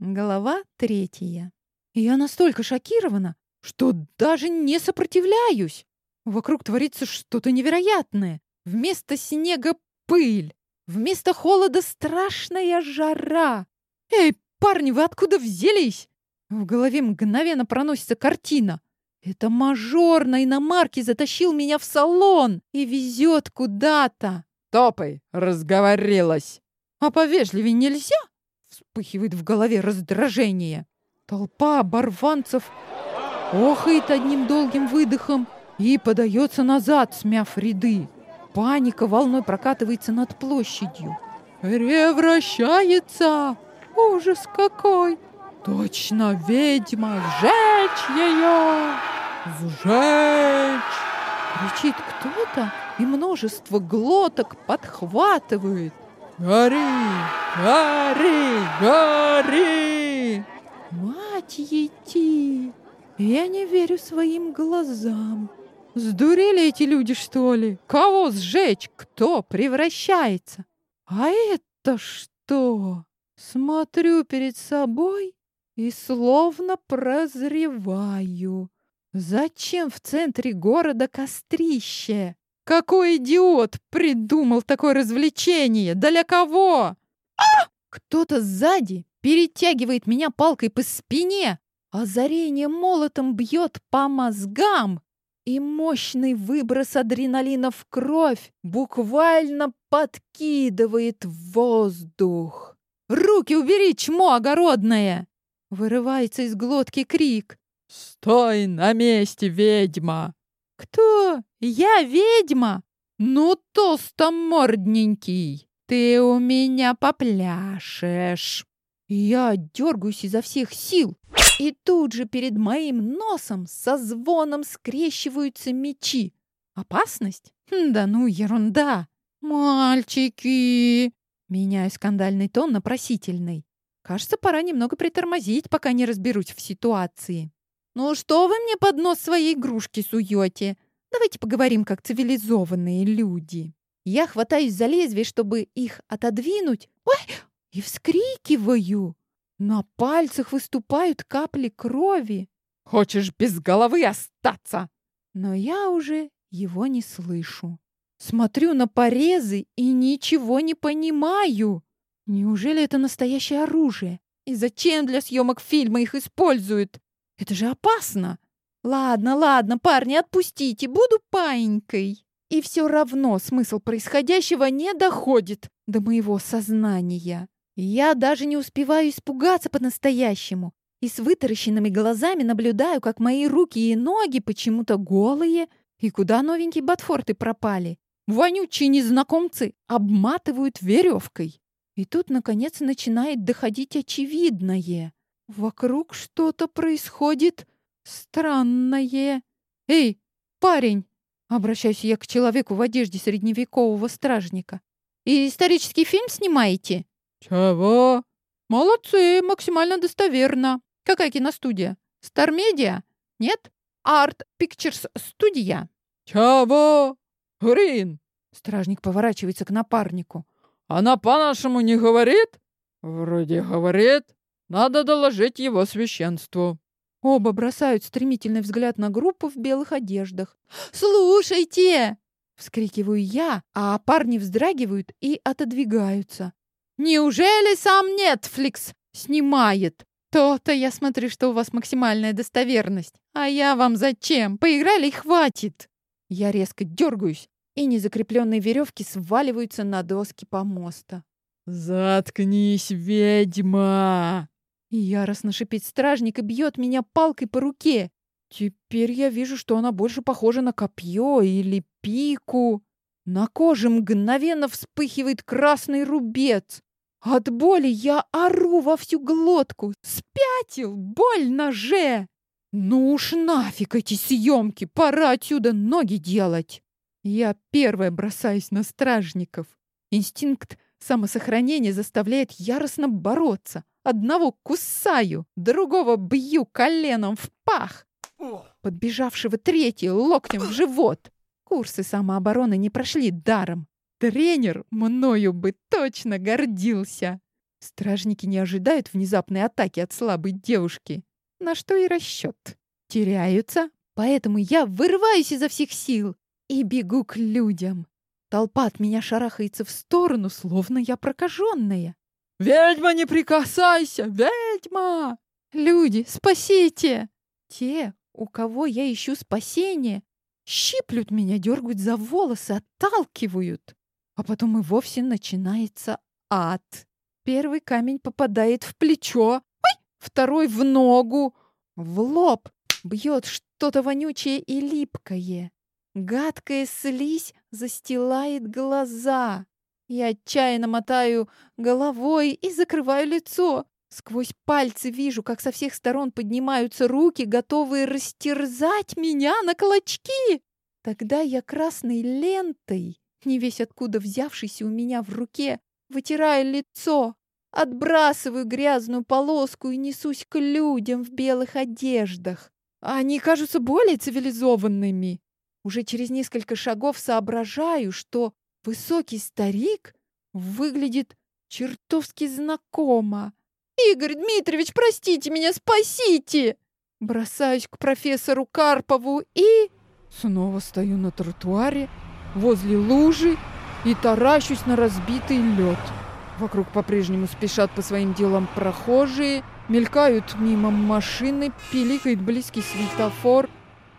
Глава третья. Я настолько шокирована, что даже не сопротивляюсь. Вокруг творится что-то невероятное. Вместо снега пыль, вместо холода страшная жара. Эй, парни, вы откуда взялись? В голове мгновенно проносится картина. Это мажор на иномарке затащил меня в салон и везет куда-то. Топай, разговорилась. А повежливее нельзя? Вспыхивает в голове раздражение. Толпа оборванцев охает одним долгим выдохом и подается назад, смяв ряды. Паника волной прокатывается над площадью. Превращается! Ужас какой! Точно ведьма! Сжечь ее! Сжечь! Кричит кто-то, и множество глоток подхватывает. Гори! Гори! Гори! Мать ети! Я не верю своим глазам. Сдурели эти люди, что ли? Кого сжечь? Кто превращается? А это что? Смотрю перед собой и словно прозреваю. Зачем в центре города кострище? Какой идиот придумал такое развлечение? Для кого? А! Кто-то сзади перетягивает меня палкой по спине, озарение молотом бьет по мозгам, и мощный выброс адреналина в кровь буквально подкидывает воздух. «Руки убери, чмо огородное!» Вырывается из глотки крик. «Стой на месте, ведьма!» «Кто? Я ведьма? Ну, толстомордненький, ты у меня попляшешь!» Я дергаюсь изо всех сил, и тут же перед моим носом со звоном скрещиваются мечи. Опасность? Хм, да ну, ерунда. «Мальчики!» Меняю скандальный тон на просительный. Кажется, пора немного притормозить, пока не разберусь в ситуации. «Ну что вы мне под нос своей игрушки суете? Давайте поговорим, как цивилизованные люди». Я хватаюсь за лезвие, чтобы их отодвинуть. Ой! И вскрикиваю. На пальцах выступают капли крови. Хочешь без головы остаться? Но я уже его не слышу. Смотрю на порезы и ничего не понимаю. Неужели это настоящее оружие? И зачем для съемок фильма их используют? Это же опасно. Ладно, ладно, парни, отпустите, буду паинькой. И все равно смысл происходящего не доходит до моего сознания. Я даже не успеваю испугаться по-настоящему и с вытаращенными глазами наблюдаю, как мои руки и ноги почему-то голые, и куда новенькие ботфорты пропали. Вонючие незнакомцы обматывают веревкой. И тут, наконец, начинает доходить очевидное. Вокруг что-то происходит странное. «Эй, парень!» Обращаюсь я к человеку в одежде средневекового стражника. «И исторический фильм снимаете?» «Чего?» «Молодцы, максимально достоверно. Какая киностудия? Стармедиа? Нет? Арт Пикчерс студия?» «Чего? Грин!» Стражник поворачивается к напарнику. «Она по-нашему не говорит?» «Вроде говорит. Надо доложить его священству». Оба бросают стремительный взгляд на группу в белых одеждах. «Слушайте!» — вскрикиваю я, а парни вздрагивают и отодвигаются. Неужели сам Netflix снимает? То-то я смотрю, что у вас максимальная достоверность. А я вам зачем? Поиграли и хватит. Я резко дергаюсь, и незакрепленные веревки сваливаются на доски помоста. «Заткнись, ведьма!» Яростно шипит стражник и бьет меня палкой по руке. Теперь я вижу, что она больше похожа на копье или пику. На коже мгновенно вспыхивает красный рубец. От боли я ору во всю глотку. Спятил! Больно же! Ну уж нафиг эти съемки! Пора отсюда ноги делать! Я первая бросаюсь на стражников. Инстинкт самосохранения заставляет яростно бороться. Одного кусаю, другого бью коленом в пах. Подбежавшего третий локтем в живот. Курсы самообороны не прошли даром. Тренер мною бы точно гордился. Стражники не ожидают внезапной атаки от слабой девушки. На что и расчет. Теряются, поэтому я вырываюсь изо всех сил и бегу к людям. Толпа от меня шарахается в сторону, словно я прокаженная. «Ведьма, не прикасайся! Ведьма!» «Люди, спасите!» Те, у кого я ищу спасение, щиплют меня, дергают за волосы, отталкивают. А потом и вовсе начинается ад. Первый камень попадает в плечо, ой, второй в ногу, в лоб бьет что-то вонючее и липкое. Гадкая слизь застилает глаза. Я отчаянно мотаю головой и закрываю лицо. Сквозь пальцы вижу, как со всех сторон поднимаются руки, готовые растерзать меня на клочки. Тогда я красной лентой, не весь откуда взявшейся у меня в руке, вытираю лицо, отбрасываю грязную полоску и несусь к людям в белых одеждах. Они кажутся более цивилизованными. Уже через несколько шагов соображаю, что высокий старик выглядит чертовски знакомо. «Игорь Дмитриевич, простите меня, спасите!» Бросаюсь к профессору Карпову и... Снова стою на тротуаре, возле лужи и таращусь на разбитый лед. Вокруг по-прежнему спешат по своим делам прохожие, мелькают мимо машины, пиликает близкий светофор.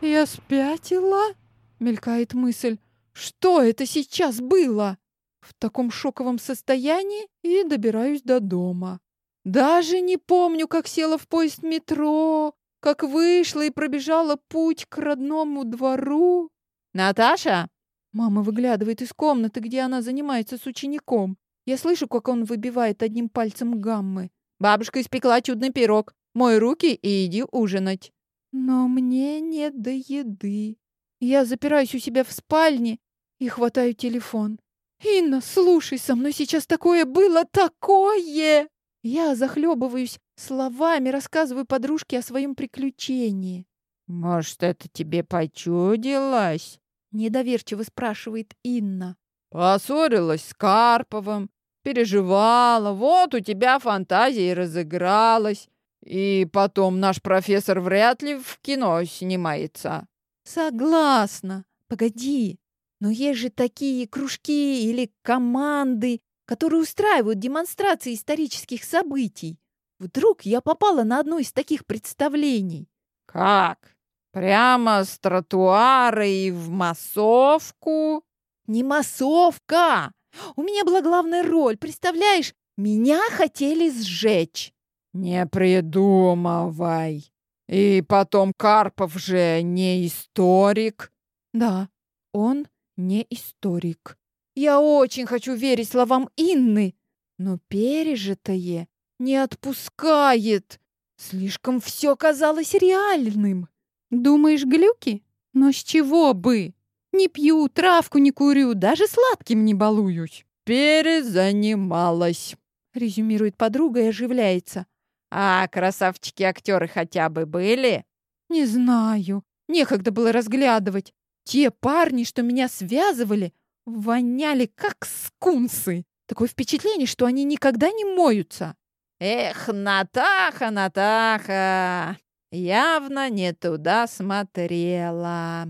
«Я спятила?» — мелькает мысль. «Что это сейчас было?» В таком шоковом состоянии и добираюсь до дома. Даже не помню, как села в поезд метро, как вышла и пробежала путь к родному двору. «Наташа!» Мама выглядывает из комнаты, где она занимается с учеником. Я слышу, как он выбивает одним пальцем гаммы. «Бабушка испекла чудный пирог. Мой руки и иди ужинать». Но мне не до еды. Я запираюсь у себя в спальне и хватаю телефон. «Инна, слушай, со мной сейчас такое было, такое!» Я захлебываюсь словами, рассказываю подружке о своем приключении. «Может, это тебе почудилось?» — недоверчиво спрашивает Инна. «Поссорилась с Карповым, переживала, вот у тебя фантазия и разыгралась. И потом наш профессор вряд ли в кино снимается». «Согласна. Погоди. Но есть же такие кружки или команды, которые устраивают демонстрации исторических событий. Вдруг я попала на одно из таких представлений. Как? Прямо с тротуара и в массовку? Не массовка! У меня была главная роль, представляешь? Меня хотели сжечь. Не придумывай. И потом Карпов же не историк. Да, он не историк. Я очень хочу верить словам Инны, но пережитое не отпускает. Слишком все казалось реальным. Думаешь, глюки? Но с чего бы? Не пью, травку не курю, даже сладким не балуюсь. Перезанималась, резюмирует подруга и оживляется. А красавчики-актеры хотя бы были? Не знаю. Некогда было разглядывать. Те парни, что меня связывали, воняли как скунсы. Такое впечатление, что они никогда не моются. Эх, Натаха, Натаха, явно не туда смотрела.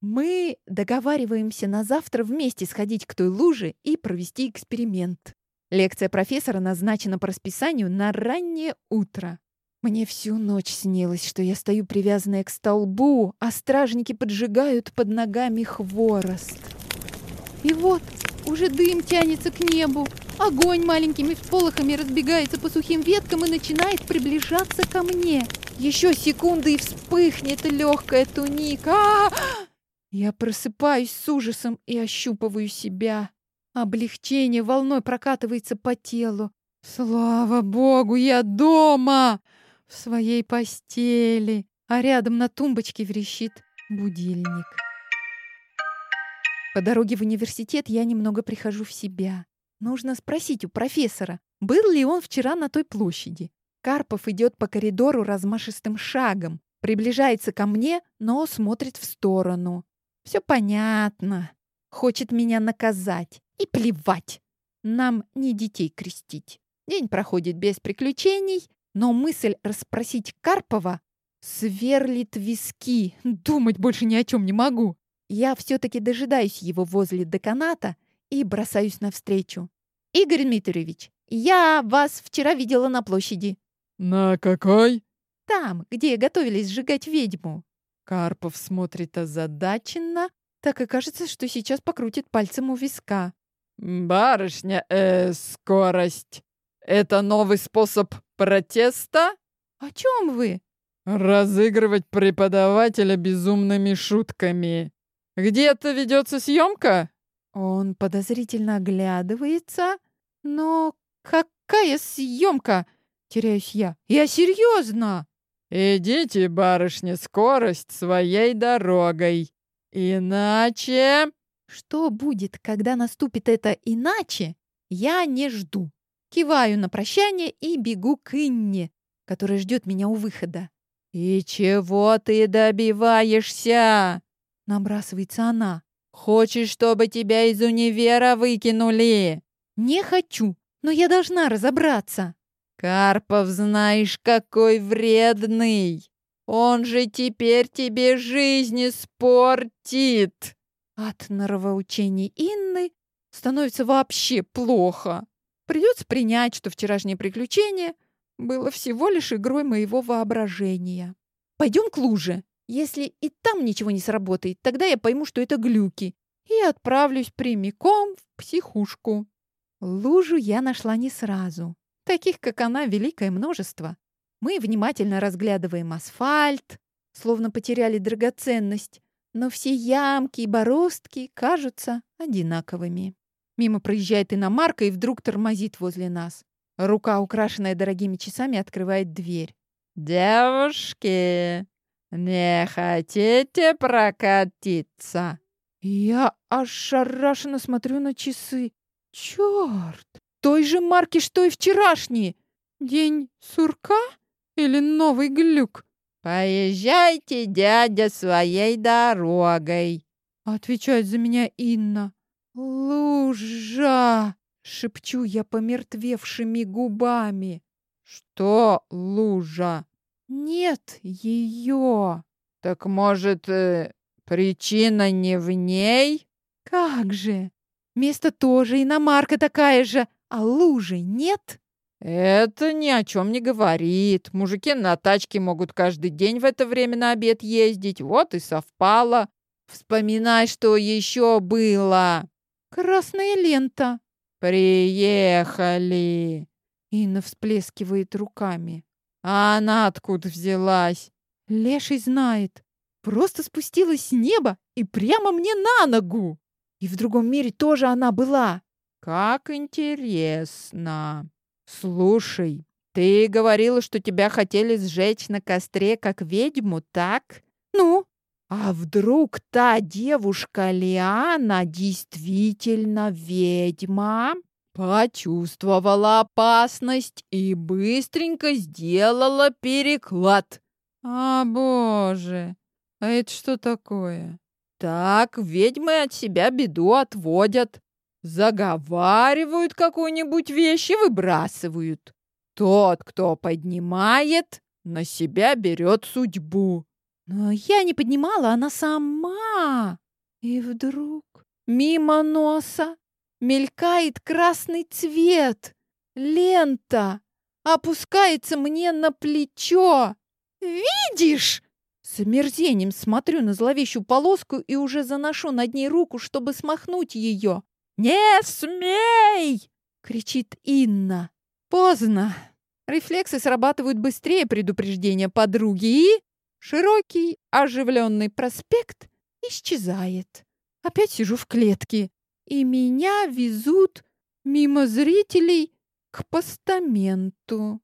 Мы договариваемся на завтра вместе сходить к той луже и провести эксперимент. Лекция профессора назначена по расписанию на раннее утро. Мне всю ночь снилось, что я стою привязанная к столбу, а стражники поджигают под ногами хворост. И вот уже дым тянется к небу. Огонь маленькими всполохами разбегается по сухим веткам и начинает приближаться ко мне. Еще секунды и вспыхнет легкая туника. А -а -а! Я просыпаюсь с ужасом и ощупываю себя. Облегчение волной прокатывается по телу. Слава богу, я дома! В своей постели. А рядом на тумбочке врещит будильник. По дороге в университет я немного прихожу в себя. Нужно спросить у профессора, был ли он вчера на той площади. Карпов идет по коридору размашистым шагом, приближается ко мне, но смотрит в сторону. Все понятно. Хочет меня наказать. И плевать. Нам не детей крестить. День проходит без приключений, но мысль расспросить Карпова сверлит виски. Думать больше ни о чем не могу. Я все-таки дожидаюсь его возле деканата и бросаюсь навстречу. «Игорь Дмитриевич, я вас вчера видела на площади». «На какой?» «Там, где готовились сжигать ведьму». Карпов смотрит озадаченно, так и кажется, что сейчас покрутит пальцем у виска. «Барышня, э, скорость. Это новый способ протеста?» «О чем вы?» «Разыгрывать преподавателя безумными шутками. Где-то ведется съемка?» Он подозрительно оглядывается, но какая съемка? Теряюсь я. Я серьезно. Идите, барышня, скорость своей дорогой. Иначе... Что будет, когда наступит это иначе, я не жду. Киваю на прощание и бегу к Инне, которая ждет меня у выхода. «И чего ты добиваешься?» Набрасывается она. «Хочешь, чтобы тебя из универа выкинули?» «Не хочу, но я должна разобраться». «Карпов, знаешь, какой вредный! Он же теперь тебе жизнь испортит!» От норовоучений Инны становится вообще плохо. Придется принять, что вчерашнее приключение было всего лишь игрой моего воображения. Пойдем к луже. Если и там ничего не сработает, тогда я пойму, что это глюки, и отправлюсь прямиком в психушку. Лужу я нашла не сразу. Таких, как она, великое множество. Мы внимательно разглядываем асфальт, словно потеряли драгоценность, но все ямки и бороздки кажутся одинаковыми. Мимо проезжает иномарка и вдруг тормозит возле нас. Рука, украшенная дорогими часами, открывает дверь. «Девушки, не хотите прокатиться?» Я ошарашенно смотрю на часы. Черт! Той же марки, что и вчерашние. День сурка или новый глюк? «Поезжайте, дядя, своей дорогой», — отвечает за меня Инна. «Лужа!» — шепчу я помертвевшими губами. «Что лужа?» «Нет ее!» «Так, может, э, причина не в ней?» «Как же! Место тоже иномарка такая же, а лужи нет?» Это ни о чем не говорит. Мужики на тачке могут каждый день в это время на обед ездить. Вот и совпало. Вспоминай, что еще было. Красная лента. Приехали. Инна всплескивает руками. А она откуда взялась? Леший знает. Просто спустилась с неба и прямо мне на ногу. И в другом мире тоже она была. Как интересно. «Слушай, ты говорила, что тебя хотели сжечь на костре, как ведьму, так?» «Ну?» «А вдруг та девушка Лиана действительно ведьма?» Почувствовала опасность и быстренько сделала переклад. «А, боже! А это что такое?» «Так ведьмы от себя беду отводят заговаривают какую-нибудь вещь и выбрасывают. Тот, кто поднимает, на себя берет судьбу. Но я не поднимала, она сама. И вдруг мимо носа мелькает красный цвет. Лента опускается мне на плечо. «Видишь?» С омерзением смотрю на зловещую полоску и уже заношу над ней руку, чтобы смахнуть ее. «Не смей!» — кричит Инна. Поздно. Рефлексы срабатывают быстрее предупреждения подруги, и широкий оживленный проспект исчезает. Опять сижу в клетке, и меня везут мимо зрителей к постаменту.